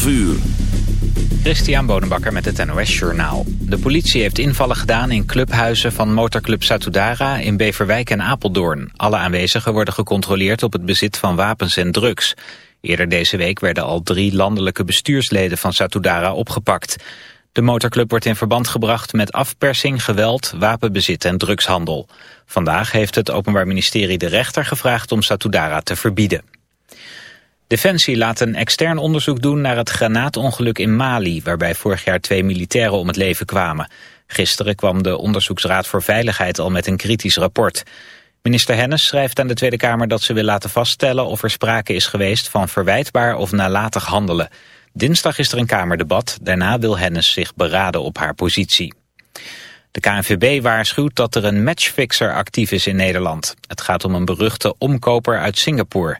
12 uur. Christian Bonenbakker met het NOS Journaal. De politie heeft invallen gedaan in clubhuizen van motorclub Satudara in Beverwijk en Apeldoorn. Alle aanwezigen worden gecontroleerd op het bezit van wapens en drugs. Eerder deze week werden al drie landelijke bestuursleden van Satudara opgepakt. De motorclub wordt in verband gebracht met afpersing, geweld, wapenbezit en drugshandel. Vandaag heeft het Openbaar Ministerie de rechter gevraagd om Satudara te verbieden. Defensie laat een extern onderzoek doen naar het granaatongeluk in Mali... waarbij vorig jaar twee militairen om het leven kwamen. Gisteren kwam de Onderzoeksraad voor Veiligheid al met een kritisch rapport. Minister Hennis schrijft aan de Tweede Kamer dat ze wil laten vaststellen... of er sprake is geweest van verwijtbaar of nalatig handelen. Dinsdag is er een Kamerdebat. Daarna wil Hennis zich beraden op haar positie. De KNVB waarschuwt dat er een matchfixer actief is in Nederland. Het gaat om een beruchte omkoper uit Singapore...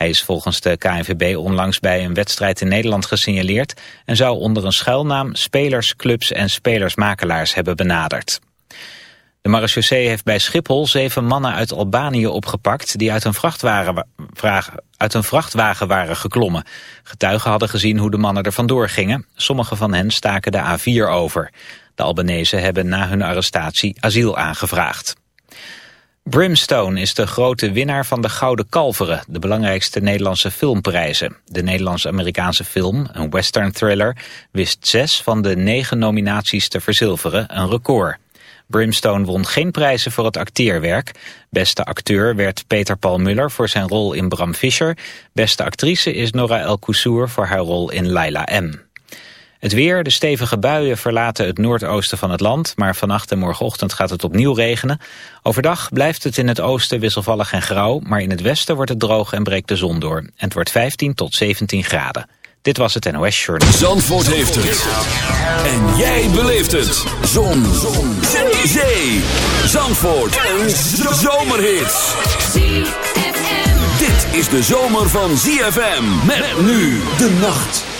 Hij is volgens de KNVB onlangs bij een wedstrijd in Nederland gesignaleerd... en zou onder een schuilnaam spelers, clubs en spelersmakelaars hebben benaderd. De marechaussee heeft bij Schiphol zeven mannen uit Albanië opgepakt... die uit een, vrachtwagen, uit een vrachtwagen waren geklommen. Getuigen hadden gezien hoe de mannen er vandoor gingen. Sommige van hen staken de A4 over. De Albanese hebben na hun arrestatie asiel aangevraagd. Brimstone is de grote winnaar van de Gouden Kalveren, de belangrijkste Nederlandse filmprijzen. De Nederlands-Amerikaanse film, een western thriller, wist zes van de negen nominaties te verzilveren, een record. Brimstone won geen prijzen voor het acteerwerk. Beste acteur werd Peter Paul Muller voor zijn rol in Bram Fischer. Beste actrice is Nora El Koussour voor haar rol in Laila M. Het weer, de stevige buien verlaten het noordoosten van het land... maar vannacht en morgenochtend gaat het opnieuw regenen. Overdag blijft het in het oosten wisselvallig en grauw... maar in het westen wordt het droog en breekt de zon door. En het wordt 15 tot 17 graden. Dit was het NOS Journal. Zandvoort heeft het. En jij beleeft het. Zon. zon. Zee. Zandvoort. Een zomerhit. Dit is de zomer van ZFM. Met nu de nacht.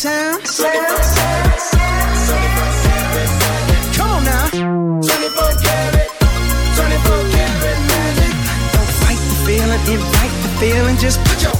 sound? Come on now. 24 karat, 24 karat magic. Don't fight the feeling, invite the feeling. Just put your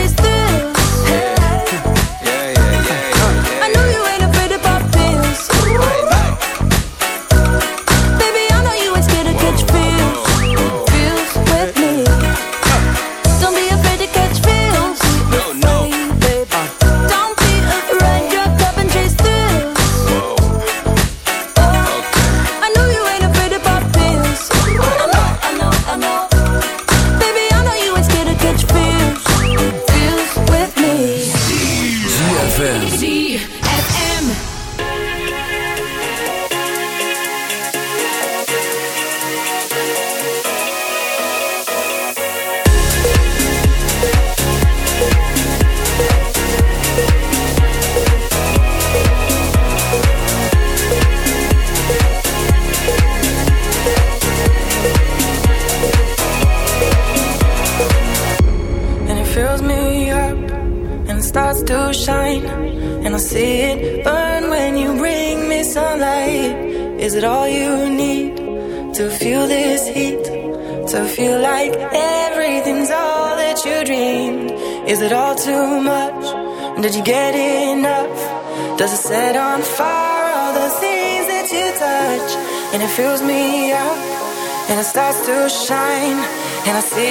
shine and I see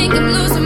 think of losing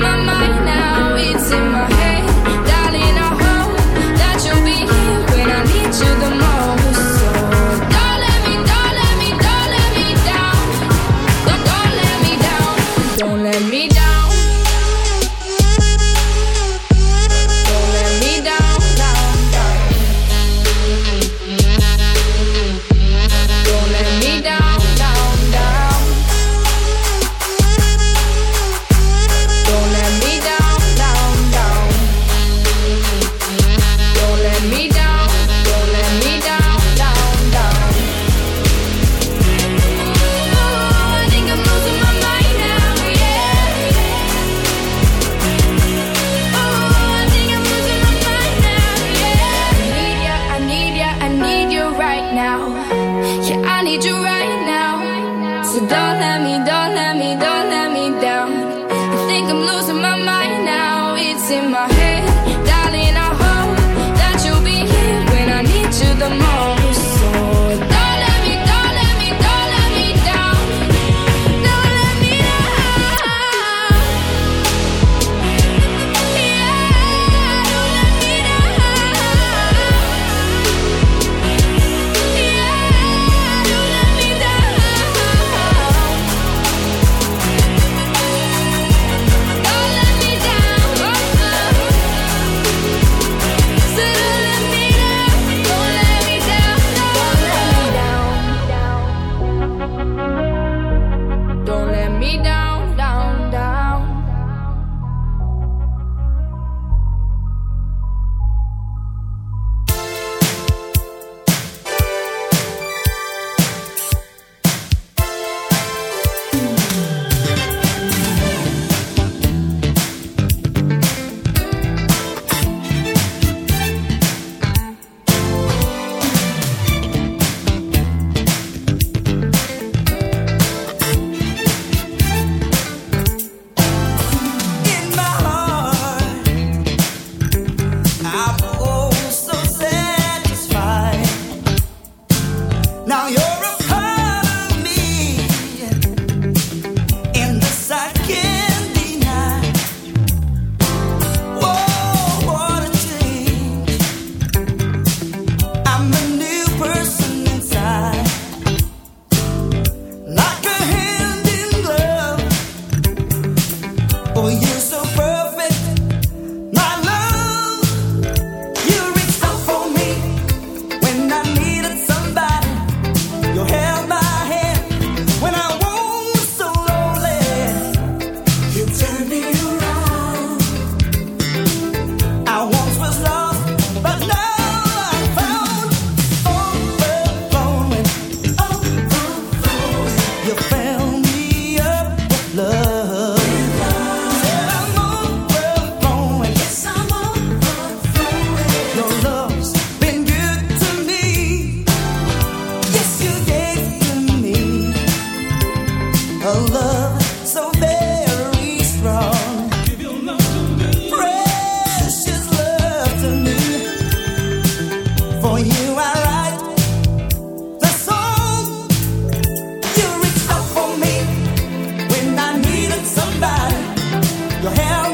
your hair